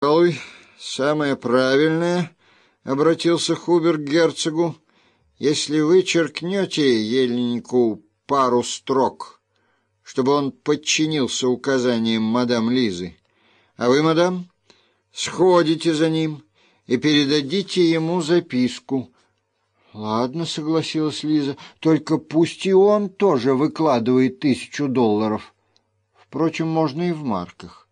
«Пожалуй, самое правильное, — обратился Хубер к герцогу, — если вы черкнете Ельнику пару строк, чтобы он подчинился указаниям мадам Лизы, а вы, мадам, сходите за ним и передадите ему записку». «Ладно», — согласилась Лиза, — «только пусть и он тоже выкладывает тысячу долларов. Впрочем, можно и в марках».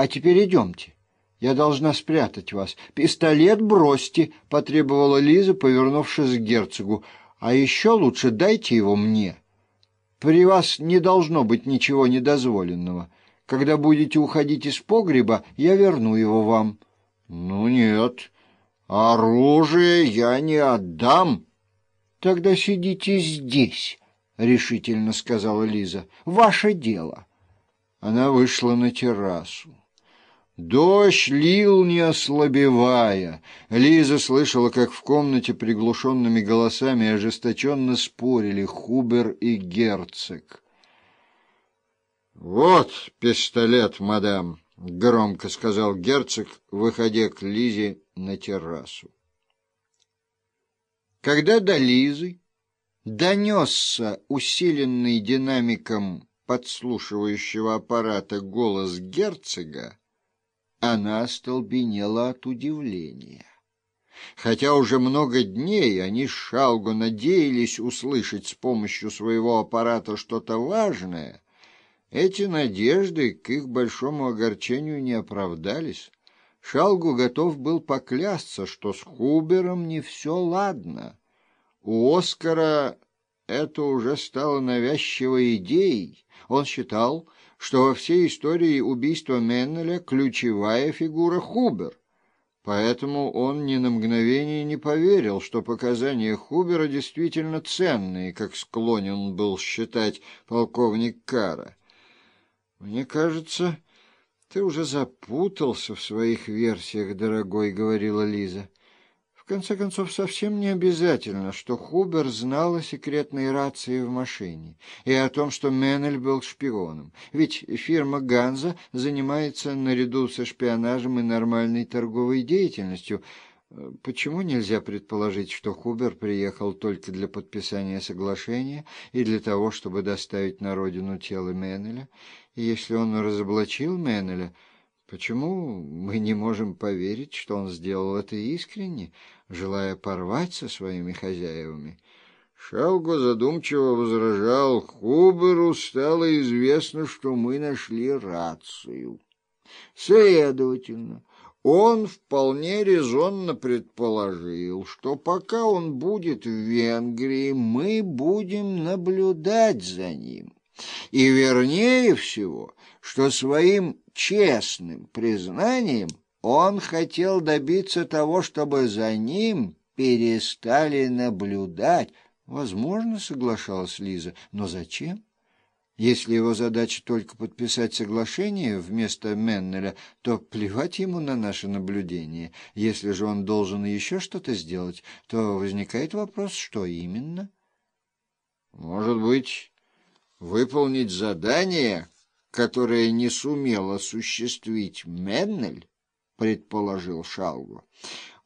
«А теперь идемте. Я должна спрятать вас. Пистолет бросьте», — потребовала Лиза, повернувшись к герцогу. «А еще лучше дайте его мне. При вас не должно быть ничего недозволенного. Когда будете уходить из погреба, я верну его вам». «Ну нет, оружие я не отдам». «Тогда сидите здесь», — решительно сказала Лиза. «Ваше дело». Она вышла на террасу. Дождь лил, не ослабевая. Лиза слышала, как в комнате приглушенными голосами ожесточенно спорили Хубер и герцог. «Вот пистолет, мадам», — громко сказал герцог, выходя к Лизе на террасу. Когда до Лизы донесся усиленный динамиком подслушивающего аппарата голос герцога, она остолбенела от удивления. Хотя уже много дней они с Шалгу надеялись услышать с помощью своего аппарата что-то важное, эти надежды к их большому огорчению не оправдались. Шалгу готов был поклясться, что с Хубером не все ладно. У Оскара это уже стало навязчивой идеей. Он считал, что во всей истории убийства Меннеля ключевая фигура Хубер. Поэтому он ни на мгновение не поверил, что показания Хубера действительно ценные, как склонен был считать полковник Кара. «Мне кажется, ты уже запутался в своих версиях, дорогой», — говорила Лиза конце концов, совсем не обязательно, что Хубер знал о секретной рации в машине и о том, что Меннель был шпионом. Ведь фирма «Ганза» занимается наряду со шпионажем и нормальной торговой деятельностью. Почему нельзя предположить, что Хубер приехал только для подписания соглашения и для того, чтобы доставить на родину тело Меннеля? И если он разоблачил Меннеля... Почему мы не можем поверить, что он сделал это искренне, желая порвать со своими хозяевами? Шалго задумчиво возражал, Хуберу стало известно, что мы нашли рацию. Следовательно, он вполне резонно предположил, что пока он будет в Венгрии, мы будем наблюдать за ним. И вернее всего, что своим честным признанием он хотел добиться того, чтобы за ним перестали наблюдать. Возможно, соглашалась Лиза, но зачем? Если его задача только подписать соглашение вместо Меннеля, то плевать ему на наше наблюдение. Если же он должен еще что-то сделать, то возникает вопрос, что именно? Может быть, выполнить задание, которое не сумел осуществить Меннель, предположил Шалгу.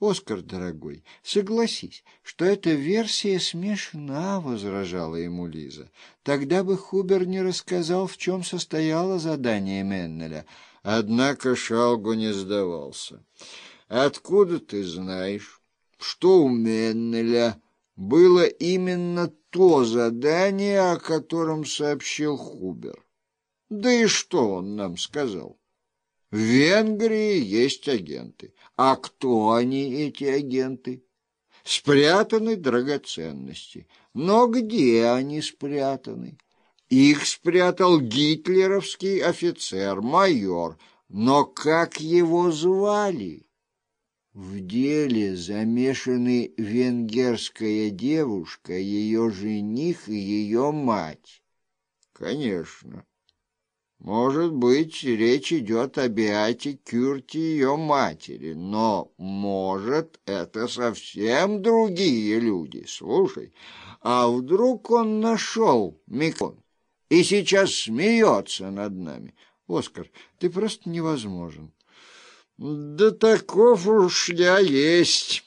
«Оскар, дорогой, согласись, что эта версия смешна», — возражала ему Лиза. «Тогда бы Хубер не рассказал, в чем состояло задание Меннеля». Однако Шалгу не сдавался. «Откуда ты знаешь, что у Меннеля было именно то задание, о котором сообщил Хубер?» Да и что он нам сказал? В Венгрии есть агенты. А кто они, эти агенты? Спрятаны драгоценности. Но где они спрятаны? Их спрятал гитлеровский офицер, майор. Но как его звали? В деле замешаны венгерская девушка, ее жених и ее мать. Конечно. Может быть, речь идет о Беате Кюрте ее матери, но, может, это совсем другие люди. Слушай, а вдруг он нашел Микон и сейчас смеется над нами? Оскар, ты просто невозможен. Да таков уж я есть».